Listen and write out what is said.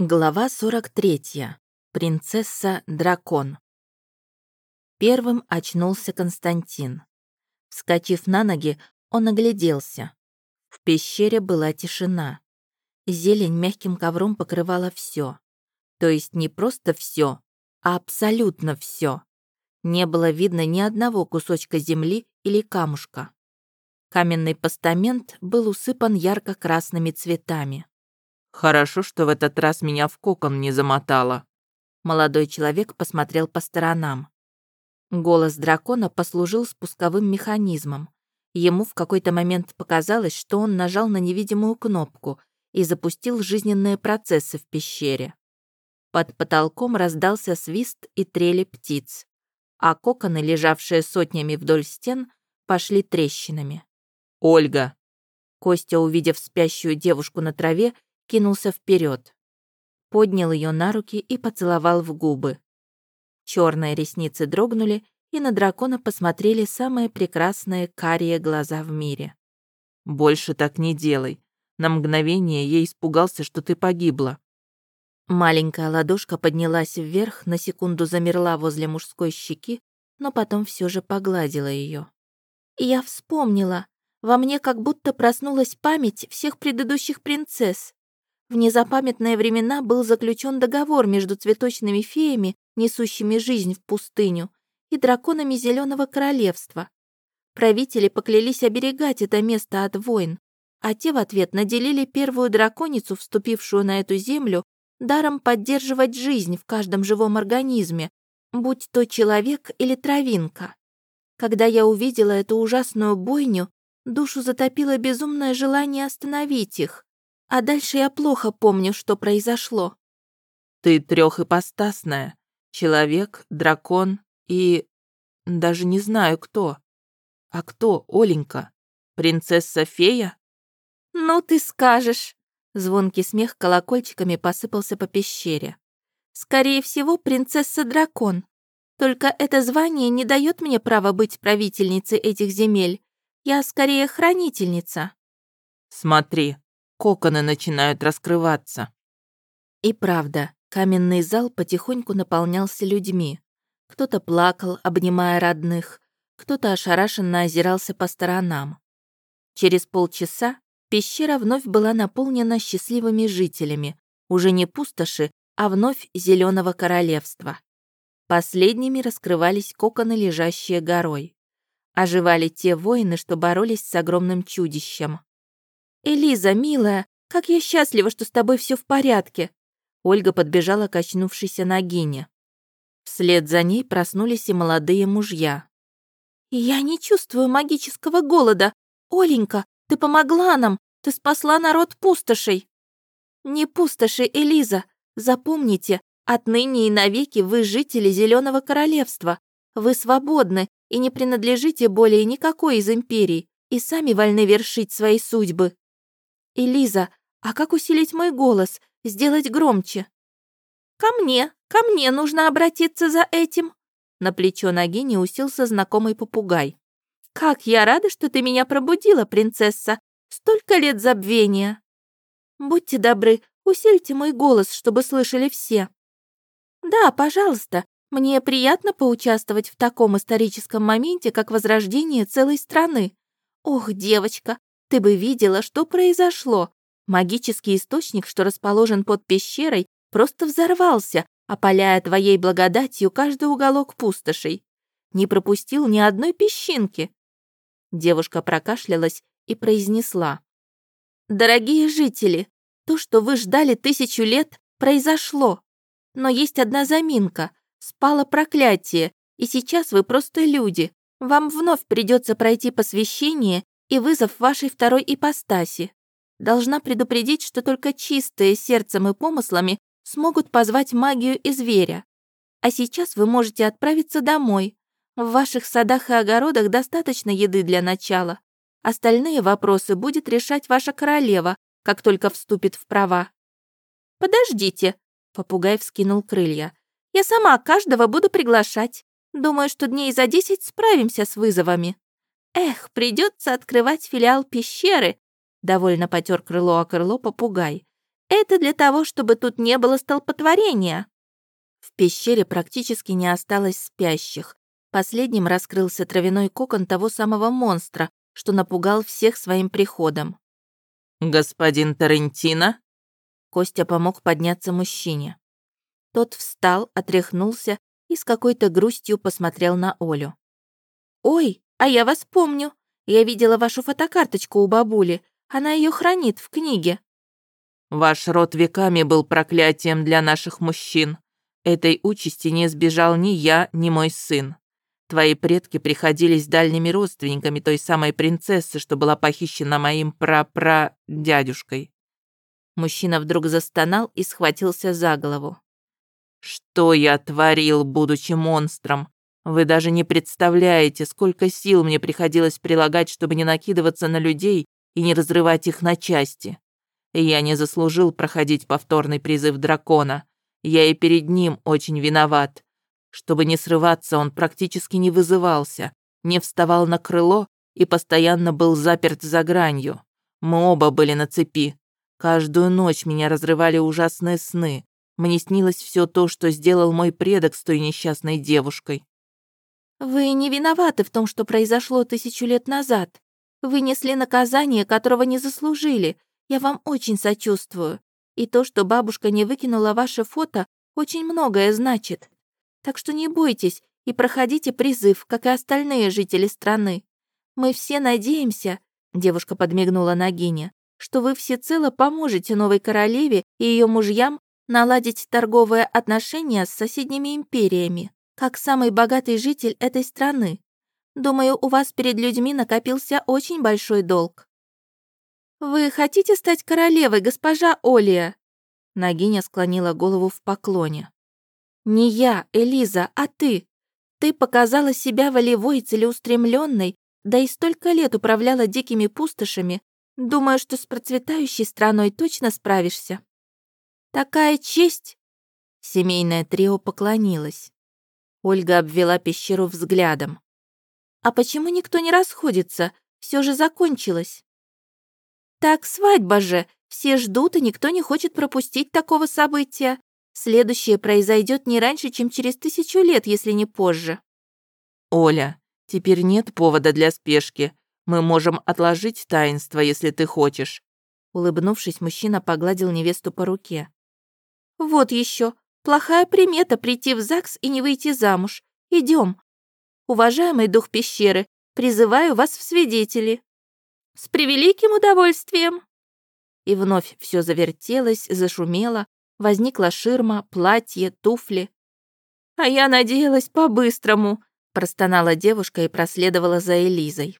Глава 43. Принцесса-дракон. Первым очнулся Константин. Вскочив на ноги, он огляделся. В пещере была тишина. Зелень мягким ковром покрывала все. То есть не просто все, а абсолютно все. Не было видно ни одного кусочка земли или камушка. Каменный постамент был усыпан ярко-красными цветами. Хорошо, что в этот раз меня в кокон не замотало. Молодой человек посмотрел по сторонам. Голос дракона послужил спусковым механизмом. Ему в какой-то момент показалось, что он нажал на невидимую кнопку и запустил жизненные процессы в пещере. Под потолком раздался свист и трели птиц, а коконы, лежавшие сотнями вдоль стен, пошли трещинами. «Ольга!» Костя, увидев спящую девушку на траве, кинулся вперед, поднял ее на руки и поцеловал в губы. Черные ресницы дрогнули, и на дракона посмотрели самые прекрасные карие глаза в мире. «Больше так не делай. На мгновение я испугался, что ты погибла». Маленькая ладошка поднялась вверх, на секунду замерла возле мужской щеки, но потом все же погладила ее. я вспомнила. Во мне как будто проснулась память всех предыдущих принцесс. В незапамятные времена был заключен договор между цветочными феями, несущими жизнь в пустыню, и драконами Зеленого Королевства. Правители поклялись оберегать это место от войн, а те в ответ наделили первую драконицу, вступившую на эту землю, даром поддерживать жизнь в каждом живом организме, будь то человек или травинка. Когда я увидела эту ужасную бойню, душу затопило безумное желание остановить их. А дальше я плохо помню, что произошло. Ты трехипостасная. Человек, дракон и... Даже не знаю, кто. А кто, Оленька? Принцесса-фея? Ну, ты скажешь. Звонкий смех колокольчиками посыпался по пещере. Скорее всего, принцесса-дракон. Только это звание не дает мне права быть правительницей этих земель. Я скорее хранительница. Смотри, коконы начинают раскрываться. И правда, каменный зал потихоньку наполнялся людьми. Кто-то плакал, обнимая родных, кто-то ошарашенно озирался по сторонам. Через полчаса пещера вновь была наполнена счастливыми жителями, уже не пустоши, а вновь зеленого королевства. Последними раскрывались коконы, лежащие горой. Оживали те воины, что боролись с огромным чудищем. «Элиза, милая, как я счастлива, что с тобой все в порядке!» Ольга подбежала к очнувшейся Нагине. Вслед за ней проснулись и молодые мужья. «Я не чувствую магического голода. Оленька, ты помогла нам, ты спасла народ пустошей!» «Не пустоши, Элиза. Запомните, отныне и навеки вы жители Зеленого Королевства. Вы свободны и не принадлежите более никакой из империй, и сами вольны вершить свои судьбы». «Элиза, а как усилить мой голос, сделать громче?» «Ко мне, ко мне нужно обратиться за этим!» На плечо Нагини усился знакомый попугай. «Как я рада, что ты меня пробудила, принцесса! Столько лет забвения!» «Будьте добры, усильте мой голос, чтобы слышали все!» «Да, пожалуйста, мне приятно поучаствовать в таком историческом моменте, как возрождение целой страны. Ох, девочка, ты бы видела, что произошло. Магический источник, что расположен под пещерой, просто взорвался, опаляя твоей благодатью каждый уголок пустошей. Не пропустил ни одной песчинки. Девушка прокашлялась и произнесла. «Дорогие жители, то, что вы ждали тысячу лет, произошло. Но есть одна заминка. Спало проклятие, и сейчас вы просто люди. Вам вновь придется пройти посвящение и вызов вашей второй ипостаси. Должна предупредить, что только чистые сердцем и помыслами смогут позвать магию и зверя. А сейчас вы можете отправиться домой. В ваших садах и огородах достаточно еды для начала. Остальные вопросы будет решать ваша королева, как только вступит в права. «Подождите», — попугай вскинул крылья. «Я сама каждого буду приглашать. Думаю, что дней за десять справимся с вызовами». «Эх, придется открывать филиал пещеры», — довольно потер крыло о крыло попугай. Это для того, чтобы тут не было столпотворения». В пещере практически не осталось спящих. Последним раскрылся травяной кокон того самого монстра, что напугал всех своим приходом. «Господин Тарантино?» Костя помог подняться мужчине. Тот встал, отряхнулся и с какой-то грустью посмотрел на Олю. «Ой, а я вас помню. Я видела вашу фотокарточку у бабули. Она ее хранит в книге». «Ваш род веками был проклятием для наших мужчин. Этой участи не избежал ни я, ни мой сын. Твои предки приходились дальними родственниками той самой принцессы, что была похищена моим пра-пра-дядюшкой». Мужчина вдруг застонал и схватился за голову. «Что я творил, будучи монстром? Вы даже не представляете, сколько сил мне приходилось прилагать, чтобы не накидываться на людей и не разрывать их на части. Я не заслужил проходить повторный призыв дракона. Я и перед ним очень виноват. Чтобы не срываться, он практически не вызывался, не вставал на крыло и постоянно был заперт за гранью. Мы оба были на цепи. Каждую ночь меня разрывали ужасные сны. Мне снилось все то, что сделал мой предок с той несчастной девушкой. «Вы не виноваты в том, что произошло тысячу лет назад. Вы несли наказание, которого не заслужили. Я вам очень сочувствую. И то, что бабушка не выкинула ваше фото, очень многое значит. Так что не бойтесь и проходите призыв, как и остальные жители страны. Мы все надеемся, девушка подмигнула Нагине, что вы всецело поможете новой королеве и ее мужьям наладить торговые отношения с соседними империями как самый богатый житель этой страны. Думаю, у вас перед людьми накопился очень большой долг». «Вы хотите стать королевой, госпожа Олия?» Нагиня склонила голову в поклоне. «Не я, Элиза, а ты. Ты показала себя волевой, целеустремленной, да и столько лет управляла дикими пустошами. Думаю, что с процветающей страной точно справишься». «Такая честь!» Семейное трио поклонилось. Ольга обвела пещеру взглядом. «А почему никто не расходится? Все же закончилось». «Так свадьба же! Все ждут, и никто не хочет пропустить такого события. Следующее произойдет не раньше, чем через тысячу лет, если не позже». «Оля, теперь нет повода для спешки. Мы можем отложить таинство, если ты хочешь». Улыбнувшись, мужчина погладил невесту по руке. «Вот еще. Плохая примета прийти в ЗАГС и не выйти замуж. Идем. Уважаемый дух пещеры, призываю вас в свидетели. С превеликим удовольствием. И вновь все завертелось, зашумело, возникла ширма, платье, туфли. А я надеялась по-быстрому, простонала девушка и проследовала за Элизой.